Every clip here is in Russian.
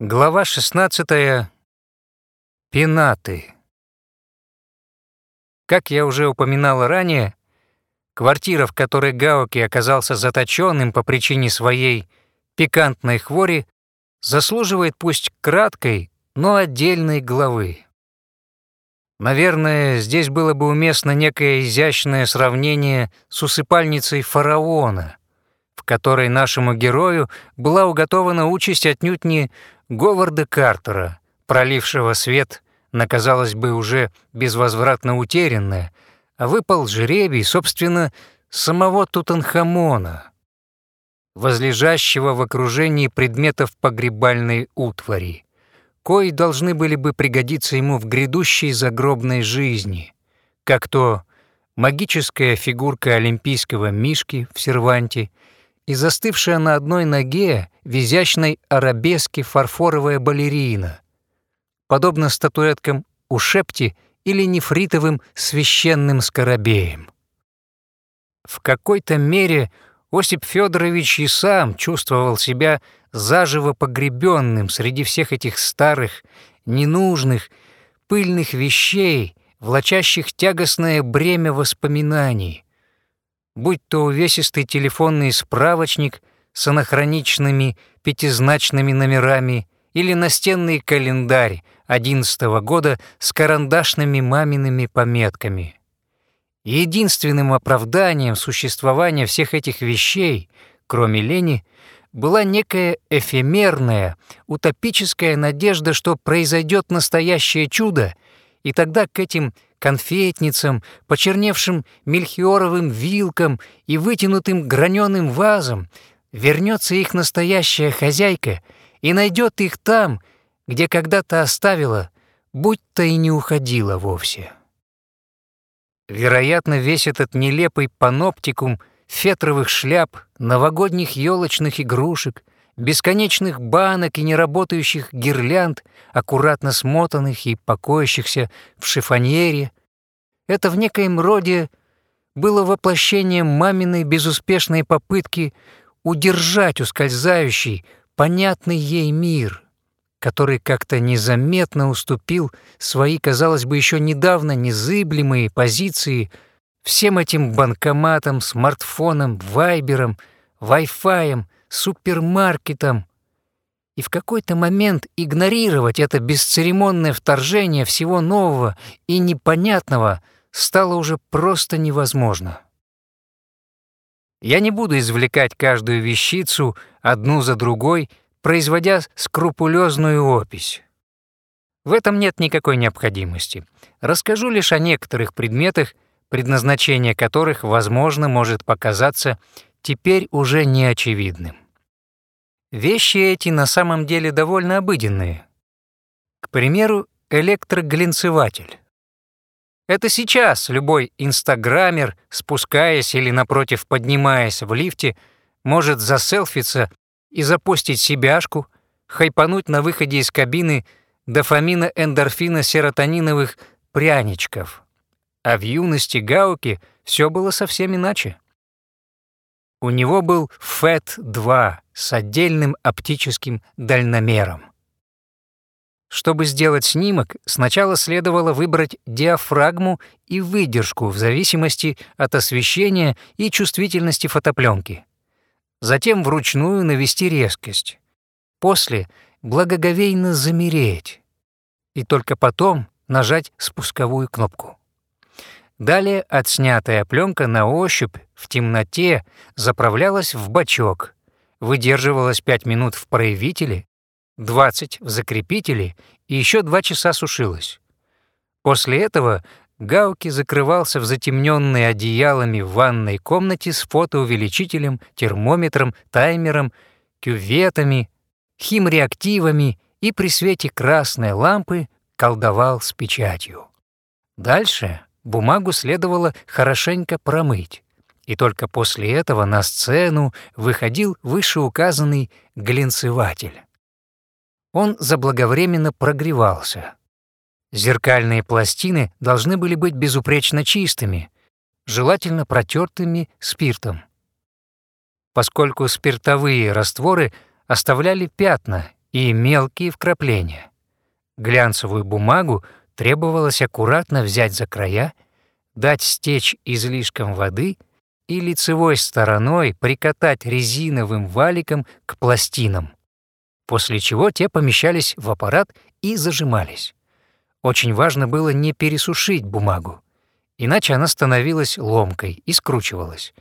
Глава 16. Пенаты. Как я уже упоминал ранее, квартира, в которой Гауки оказался заточенным по причине своей пикантной хвори, заслуживает пусть краткой, но отдельной главы. Наверное, здесь было бы уместно некое изящное сравнение с усыпальницей фараона, которой нашему герою была уготована участь отнюдь не Говарда Картера, пролившего свет на, казалось бы, уже безвозвратно утерянное, а выпал жребий, собственно, самого Тутанхамона, возлежащего в окружении предметов погребальной утвари, кои должны были бы пригодиться ему в грядущей загробной жизни, как то магическая фигурка олимпийского мишки в серванте — и застывшая на одной ноге в изящной арабеске фарфоровая балерина, подобно статуэткам у Шепти или нефритовым священным скоробеем. В какой-то мере Осип Федорович и сам чувствовал себя заживо погребенным среди всех этих старых, ненужных, пыльных вещей, влачащих тягостное бремя воспоминаний, будь то увесистый телефонный справочник с анахроничными пятизначными номерами или настенный календарь одиннадцатого года с карандашными мамиными пометками. Единственным оправданием существования всех этих вещей, кроме лени, была некая эфемерная, утопическая надежда, что произойдет настоящее чудо, и тогда к этим конфетницам, почерневшим мельхиоровым вилкам и вытянутым граненым вазам, вернется их настоящая хозяйка и найдет их там, где когда-то оставила, будь-то и не уходила вовсе. Вероятно, весь этот нелепый паноптикум фетровых шляп, новогодних елочных игрушек, бесконечных банок и неработающих гирлянд, аккуратно смотанных и покоящихся в шифоньере, это в некоем роде было воплощением маминой безуспешной попытки удержать ускользающий, понятный ей мир, который как-то незаметно уступил свои, казалось бы, еще недавно незыблемые позиции всем этим банкоматам, смартфонам, вайберам, вай-фаем, супермаркетам, и в какой-то момент игнорировать это бесцеремонное вторжение всего нового и непонятного стало уже просто невозможно. Я не буду извлекать каждую вещицу одну за другой, производя скрупулезную опись. В этом нет никакой необходимости. Расскажу лишь о некоторых предметах, предназначение которых, возможно, может показаться теперь уже неочевидным. Вещи эти на самом деле довольно обыденные. К примеру, электроглинцеватель. Это сейчас любой инстаграмер, спускаясь или, напротив, поднимаясь в лифте, может заселфиться и запустить себяшку, хайпануть на выходе из кабины дофамина, эндорфина, серотониновых пряничков. А в юности Гауки все было совсем иначе. У него был ФЭТ-2 с отдельным оптическим дальномером. Чтобы сделать снимок, сначала следовало выбрать диафрагму и выдержку в зависимости от освещения и чувствительности фотопленки. Затем вручную навести резкость. После благоговейно замереть. И только потом нажать спусковую кнопку. Далее отснятая пленка на ощупь в темноте заправлялась в бачок, выдерживалась 5 минут в проявителе, 20 в закрепителе и еще 2 часа сушилась. После этого Гауки закрывался в затемненной одеялами в ванной комнате с фотоувеличителем, термометром, таймером, кюветами, химреактивами и при свете красной лампы колдовал с печатью. Дальше бумагу следовало хорошенько промыть, и только после этого на сцену выходил вышеуказанный глинцеватель. Он заблаговременно прогревался. Зеркальные пластины должны были быть безупречно чистыми, желательно протертыми спиртом. Поскольку спиртовые растворы оставляли пятна и мелкие вкрапления. Глянцевую бумагу требовалось аккуратно взять за края, дать стечь излишком воды и лицевой стороной прикатать резиновым валиком к пластинам, после чего те помещались в аппарат и зажимались. Очень важно было не пересушить бумагу, иначе она становилась ломкой и скручивалась.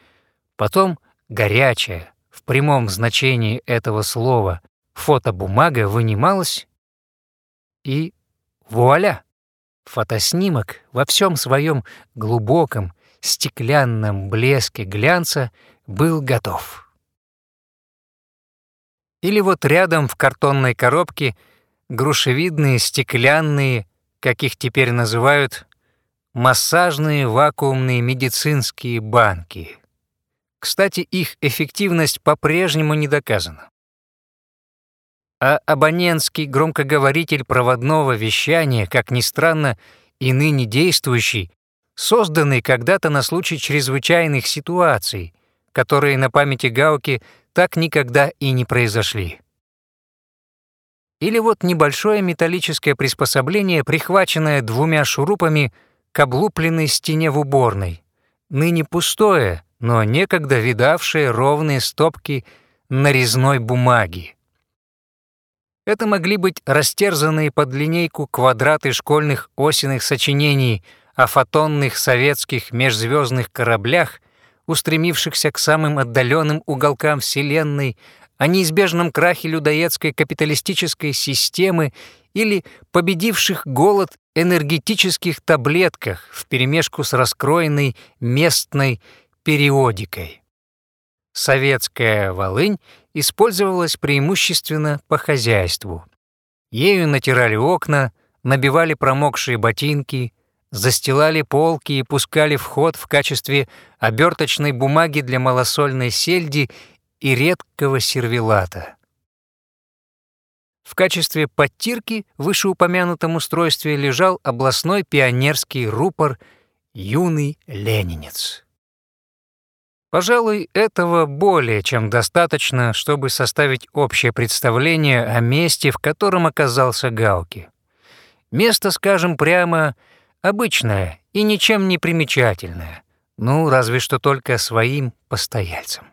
Потом горячая, в прямом значении этого слова, фотобумага вынималась и вуаля! Фотоснимок во всем своем глубоком стеклянном блеске глянца был готов. Или вот рядом в картонной коробке грушевидные стеклянные, как их теперь называют, массажные вакуумные медицинские банки. Кстати, их эффективность по-прежнему не доказана а абонентский громкоговоритель проводного вещания, как ни странно, и ныне действующий, созданный когда-то на случай чрезвычайных ситуаций, которые на памяти Гауки так никогда и не произошли. Или вот небольшое металлическое приспособление, прихваченное двумя шурупами к облупленной стене в уборной, ныне пустое, но некогда видавшее ровные стопки нарезной бумаги. Это могли быть растерзанные под линейку квадраты школьных осенних сочинений о фотонных советских межзвездных кораблях, устремившихся к самым отдаленным уголкам Вселенной, о неизбежном крахе людоедской капиталистической системы или победивших голод энергетических таблетках вперемешку с раскроенной местной периодикой. Советская Волынь использовалась преимущественно по хозяйству. Ею натирали окна, набивали промокшие ботинки, застилали полки и пускали в ход в качестве оберточной бумаги для малосольной сельди и редкого сервелата. В качестве подтирки в вышеупомянутом устройстве лежал областной пионерский рупор «Юный ленинец». Пожалуй, этого более чем достаточно, чтобы составить общее представление о месте, в котором оказался Гауки. Место, скажем прямо, обычное и ничем не примечательное, ну, разве что только своим постояльцам.